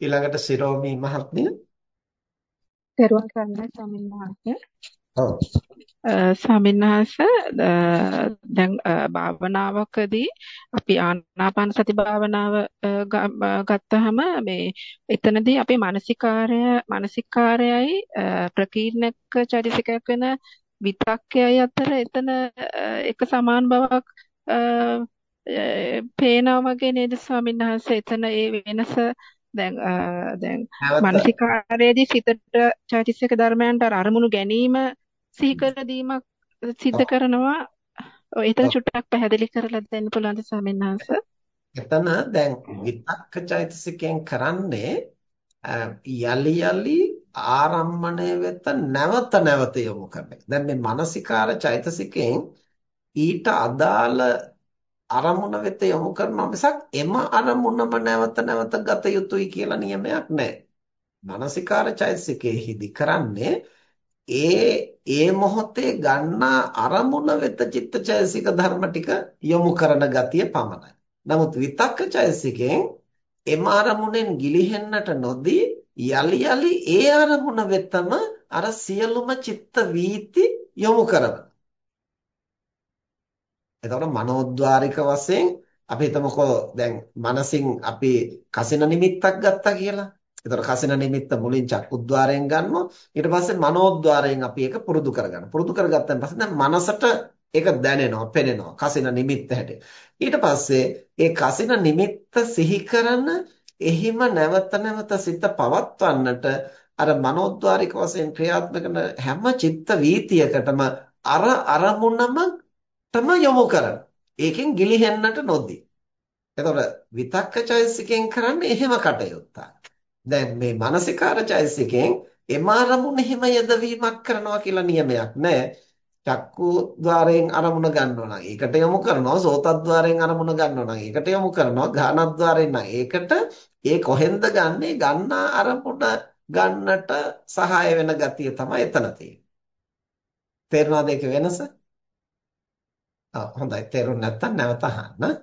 ඊළඟට සිරෝමි මහත්මිය. දරුවන් කරන්නේ ස්වාමීන් වහන්සේ. ඔව්. ස්වාමීන් වහන්සේ දැන් භාවනාවකදී අපි ආනාපාන සති භාවනාව ගත්තාම මේ එතනදී අපේ මානසිකාරය මානසිකාරයයි ප්‍රකීර්ණක චෛතසිකයක් වෙන විතක්කයයි අතර එතන එක සමාන බවක් පේනවා වගේ නේද ස්වාමීන් වහන්සේ එතන ඒ වෙනස දැන් දැන් මානසිකාරයේදී සිතට චෛතසික ධර්මයන්ට අරමුණු ගැනීම සිහි කර දීමක් සිද්ධ කරනවා. එතන චුට්ටක් පැහැදිලි කරලා දෙන්න පුළුවන්ද ස්වාමීන් වහන්සේ? එතන දැන් විතක්ක චෛතසිකයෙන් කරන්නේ යලි යලි ආරම්මණය වෙත නැවත නැවත යොමු කරන එක. දැන් මේ මානසිකාර චෛතසිකයෙන් ඊට අදාළ අරමුණ වෙත යොමු කරනවා මිසක් එම අරමුණම නැවත නැවත ගත යුතුයි කියලා නියමයක් නැහැ. මානසිකාර චෛතසිකයේහිදි කරන්නේ ඒ ඒ මොහොතේ ගන්නා අරමුණ වෙත චිත්තචෛතසික ධර්ම ටික යොමු කරන ගතිය පමණයි. නමුත් විතක්ක චෛතසිකයෙන් එම අරමුණෙන් ගිලිහෙන්නට නොදී යලි යලි ඒ අරමුණ වෙතම අර සියලුම චිත්ත වීති යොමු කරනවා. එතකොට මනෝද්වාරික වශයෙන් අපි හිතමුකෝ දැන් මනසින් අපි කසින නිමිත්තක් ගත්තා කියලා. එතකොට කසින නිමිත්ත මුලින් චක්කුද්්වාරයෙන් ගන්නවා. ඊට පස්සේ මනෝද්වාරයෙන් අපි ඒක පුරුදු කරගන්නවා. පුරුදු කරගත්තන් පස්සේ දැන් මනසට ඒක දැනෙනවා, පෙනෙනවා. කසින නිමිත්ත හැටියට. ඊට පස්සේ ඒ කසින නිමිත්ත සිහි කරන එහිම නැවත නැවත සිත පවත්වන්නට අර මනෝද්වාරික වශයෙන් ක්‍රියාත්මක හැම චිත්ත වීතියකටම අර අරමුණම තම යොමු කරන. ඒකෙන් ගිලිහෙන්නට නොදී. එතකොට විතක්ක චෛසිකෙන් කරන්නේ එහෙම කටයුත්තක්. දැන් මේ මානසිකාර චෛසිකෙන් එම අරමුණ එහෙම යදවීමක් කරනවා කියලා නියමයක් නැහැ. චක්කු ద్వාරයෙන් අරමුණ ගන්නවා නම් ඒකට යොමු කරනවා සෝතද්්වාරයෙන් අරමුණ ගන්නවා නම් ඒකට යොමු කරනවා ගානද්්වාරයෙන් නම් ඒකට ඒ කොහෙන්ද ගන්නෙ ගන්නා අරමුණ ගන්නට සහාය වෙන ගතිය තමයි එතන තියෙන්නේ තේරුණාද ඒක වෙනස? ඔව් හොඳයි තේරුම් නැත්නම් නැවත අහන්න